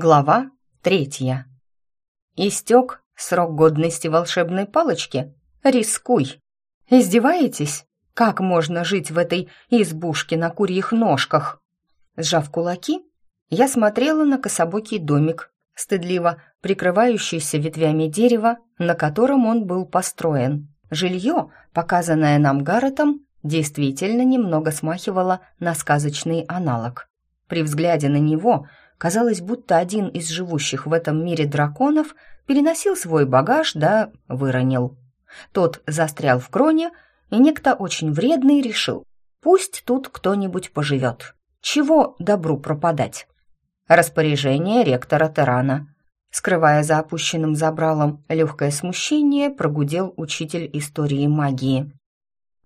Глава третья. Истек срок годности волшебной палочки? Рискуй. Издеваетесь? Как можно жить в этой избушке на курьих ножках? Сжав кулаки, я смотрела на кособокий домик, стыдливо прикрывающийся ветвями дерева, на котором он был построен. Жилье, показанное нам Гарретом, действительно немного смахивало на сказочный аналог. При взгляде на него – Казалось, будто один из живущих в этом мире драконов переносил свой багаж да выронил. Тот застрял в кроне, и некто очень вредный решил, пусть тут кто-нибудь поживет. Чего добру пропадать? Распоряжение ректора Терана. Скрывая за опущенным забралом легкое смущение, прогудел учитель истории магии.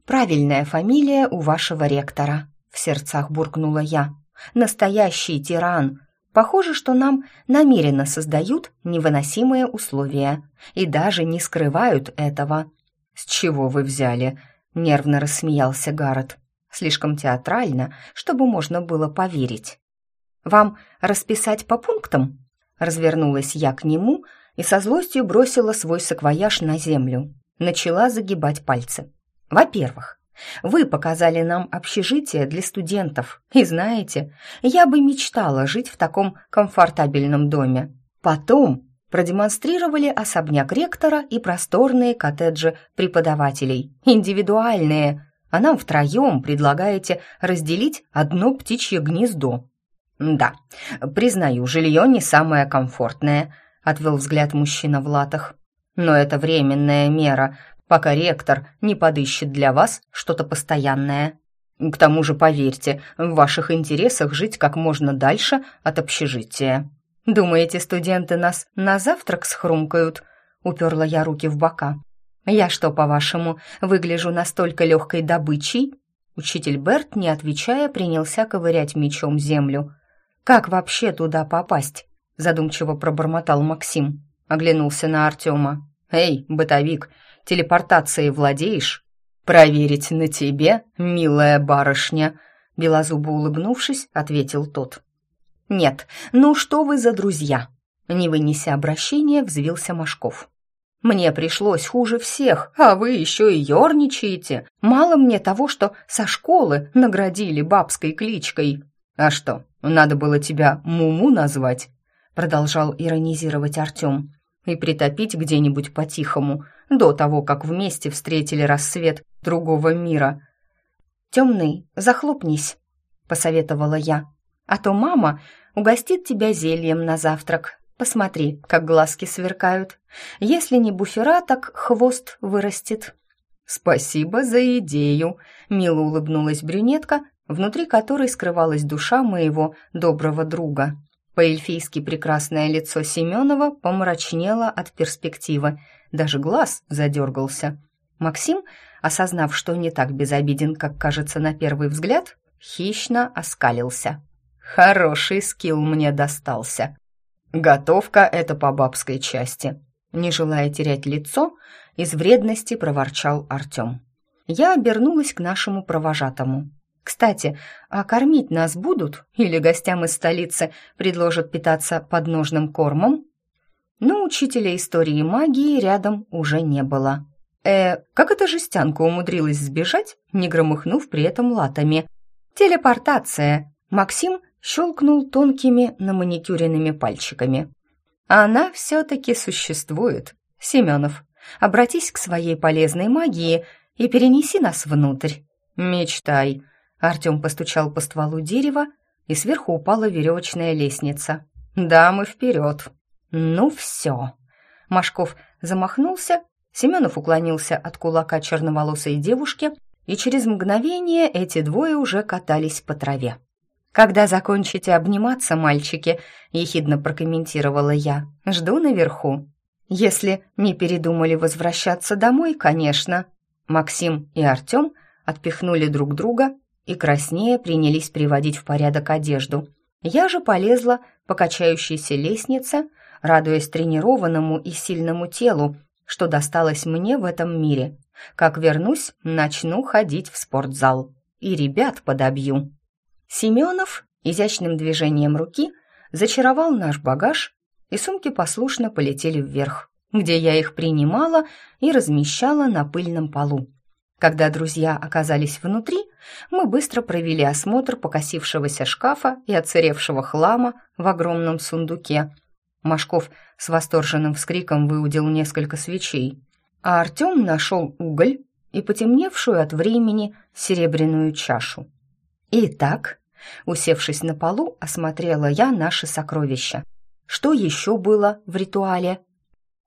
«Правильная фамилия у вашего ректора», — в сердцах буркнула я. «Настоящий тиран, Похоже, что нам намеренно создают невыносимые условия и даже не скрывают этого. «С чего вы взяли?» — нервно рассмеялся Гаррет. Слишком театрально, чтобы можно было поверить. «Вам расписать по пунктам?» Развернулась я к нему и со злостью бросила свой саквояж на землю. Начала загибать пальцы. «Во-первых, вы показали нам общежитие для студентов, и знаете, я бы мечтала жить в таком комфортабельном доме. Потом продемонстрировали особняк ректора и просторные коттеджи преподавателей, индивидуальные, а нам втроем предлагаете разделить одно птичье гнездо. Да, признаю, жилье не самое комфортное, отвел взгляд мужчина в латах. Но это временная мера, пока ректор не подыщет для вас что-то постоянное. К тому же, поверьте, в ваших интересах жить как можно дальше от общежития. Думаете, студенты нас на завтрак схрумкают? Уперла я руки в бока. Я что, по-вашему, выгляжу настолько легкой добычей? Учитель Берт, не отвечая, принялся ковырять мечом землю. Как вообще туда попасть? Задумчиво пробормотал Максим. Оглянулся на Артема. «Эй, бытовик, телепортацией владеешь?» «Проверить на тебе, милая барышня», — белозубо улыбнувшись, ответил тот. «Нет, ну что вы за друзья?» Не вынеся обращения, взвился Машков. «Мне пришлось хуже всех, а вы еще и ерничаете. Мало мне того, что со школы наградили бабской кличкой». «А что, надо было тебя Муму назвать?» Продолжал иронизировать Артем. «И притопить где-нибудь по-тихому, до того, как вместе встретили рассвет другого мира. «Темный, захлопнись», — посоветовала я. «А то мама угостит тебя зельем на завтрак. Посмотри, как глазки сверкают. Если не буфера, так хвост вырастет». «Спасибо за идею», — мило улыбнулась брюнетка, внутри которой скрывалась душа моего доброго друга. По-эльфийски прекрасное лицо Семенова помрачнело от перспективы, даже глаз задергался. Максим, осознав, что не так безобиден, как кажется на первый взгляд, хищно оскалился. «Хороший скилл мне достался. Готовка — это по бабской части». Не желая терять лицо, из вредности проворчал Артем. Я обернулась к нашему провожатому. Кстати, а кормить нас будут или гостям из столицы предложат питаться подножным кормом? Но учителя истории и магии рядом уже не было. Э, как эта жестянка умудрилась сбежать, не громыхнув при этом латами? Телепортация. Максим щелкнул тонкими наманикюренными пальчиками. Она все-таки существует. Семенов, обратись к своей полезной магии и перенеси нас внутрь. Мечтай. Артем постучал по стволу дерева, и сверху упала веревочная лестница. «Дамы, вперед!» «Ну все!» Машков замахнулся, Семенов уклонился от кулака черноволосой девушки, и через мгновение эти двое уже катались по траве. «Когда закончите обниматься, мальчики», — ехидно прокомментировала я, — «жду наверху». «Если не передумали возвращаться домой, конечно». Максим и Артем отпихнули друг друга и краснее принялись приводить в порядок одежду. Я же полезла по качающейся лестнице, радуясь тренированному и сильному телу, что досталось мне в этом мире. Как вернусь, начну ходить в спортзал. И ребят подобью. Семенов изящным движением руки зачаровал наш багаж, и сумки послушно полетели вверх, где я их принимала и размещала на пыльном полу. Когда друзья оказались внутри, мы быстро провели осмотр покосившегося шкафа и оцаревшего хлама в огромном сундуке. Машков с восторженным вскриком выудил несколько свечей, а Артем нашел уголь и потемневшую от времени серебряную чашу. Итак, усевшись на полу, осмотрела я наши сокровища. Что еще было в ритуале?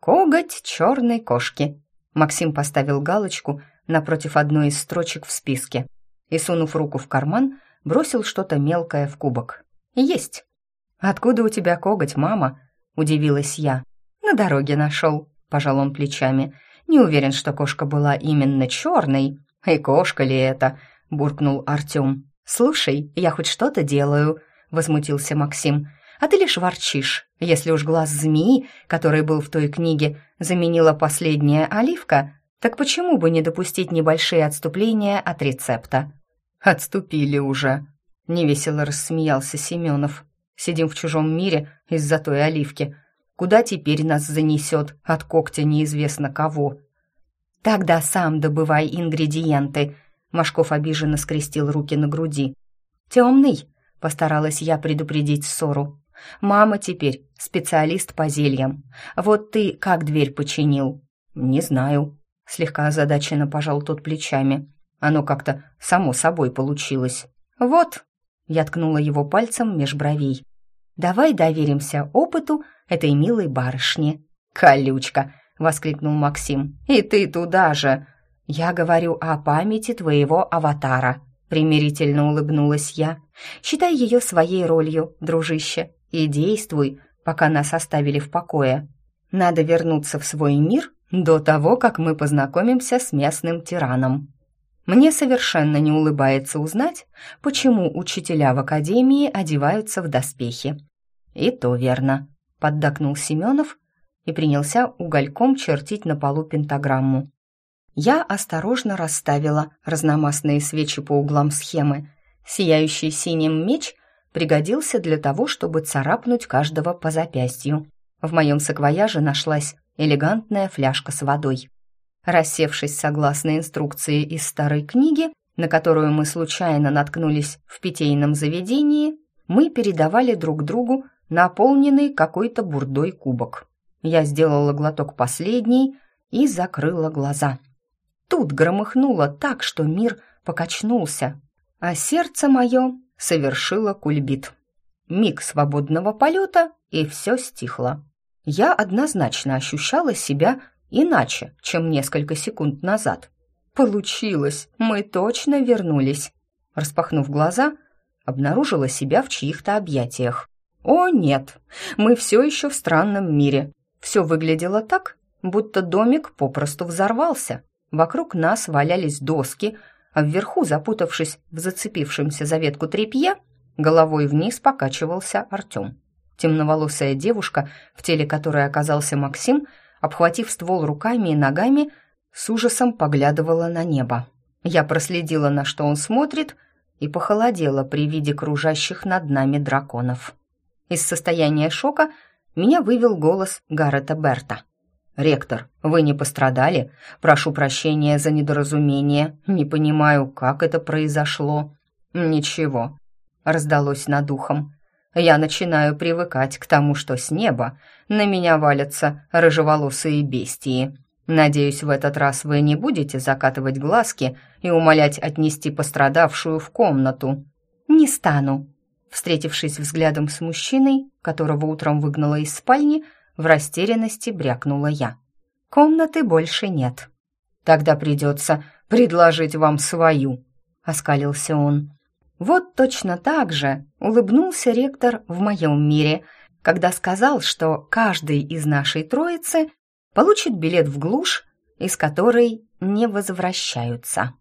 Коготь черной кошки. Максим поставил галочку – напротив одной из строчек в списке и, сунув руку в карман, бросил что-то мелкое в кубок. «Есть!» «Откуда у тебя коготь, мама?» – удивилась я. «На дороге нашел», – пожал он плечами. «Не уверен, что кошка была именно черной». «И кошка ли это?» – буркнул Артем. «Слушай, я хоть что-то делаю», – возмутился Максим. «А ты лишь ворчишь. Если уж глаз змеи, который был в той книге, заменила последняя оливка, так почему бы не допустить небольшие отступления от рецепта? Отступили уже, невесело рассмеялся Семенов. Сидим в чужом мире из-за той оливки. Куда теперь нас занесет от когтя неизвестно кого? Тогда сам добывай ингредиенты. Машков обиженно скрестил руки на груди. Темный, постаралась я предупредить ссору. Мама теперь специалист по зельям. Вот ты как дверь починил? Не знаю, Слегка озадаченно пожал тот плечами. Оно как-то само собой получилось. «Вот!» Я ткнула его пальцем меж бровей. «Давай доверимся опыту этой милой барышни». «Колючка!» — воскликнул Максим. «И ты туда же!» «Я говорю о памяти твоего аватара», — примирительно улыбнулась я. «Считай ее своей ролью, дружище, и действуй, пока нас оставили в покое. Надо вернуться в свой мир до того, как мы познакомимся с местным тираном. Мне совершенно не улыбается узнать, почему учителя в академии одеваются в доспехи. И то верно, поддакнул Семенов и принялся угольком чертить на полу пентаграмму. Я осторожно расставила разномастные свечи по углам схемы. Сияющий синим меч пригодился для того, чтобы царапнуть каждого по запястью. В моем саквояже нашлась элегантная фляжка с водой. Рассевшись согласно инструкции из старой книги, на которую мы случайно наткнулись в питейном заведении, мы передавали друг другу наполненный какой-то бурдой кубок. Я сделала глоток последний и закрыла глаза. Тут громыхнуло так, что мир покачнулся, а сердце мое совершило кульбит. Миг свободного полета, и все стихло я однозначно ощущала себя иначе, чем несколько секунд назад. Получилось, мы точно вернулись. Распахнув глаза, обнаружила себя в чьих-то объятиях. О нет, мы все еще в странном мире. Все выглядело так, будто домик попросту взорвался. Вокруг нас валялись доски, а вверху, запутавшись в зацепившемся за ветку тряпье, головой вниз покачивался Артем. Темноволосая девушка, в теле которой оказался Максим, обхватив ствол руками и ногами, с ужасом поглядывала на небо. Я проследила, на что он смотрит, и похолодела при виде кружащих над нами драконов. Из состояния шока меня вывел голос Гаррета Берта. «Ректор, вы не пострадали? Прошу прощения за недоразумение. Не понимаю, как это произошло». «Ничего», — раздалось над ухом. Я начинаю привыкать к тому, что с неба на меня валятся рыжеволосые бестии. Надеюсь, в этот раз вы не будете закатывать глазки и умолять отнести пострадавшую в комнату. Не стану. Встретившись взглядом с мужчиной, которого утром выгнала из спальни, в растерянности брякнула я. Комнаты больше нет. Тогда придется предложить вам свою, оскалился он. Вот точно так же улыбнулся ректор в моем мире, когда сказал, что каждый из нашей троицы получит билет в глушь, из которой не возвращаются.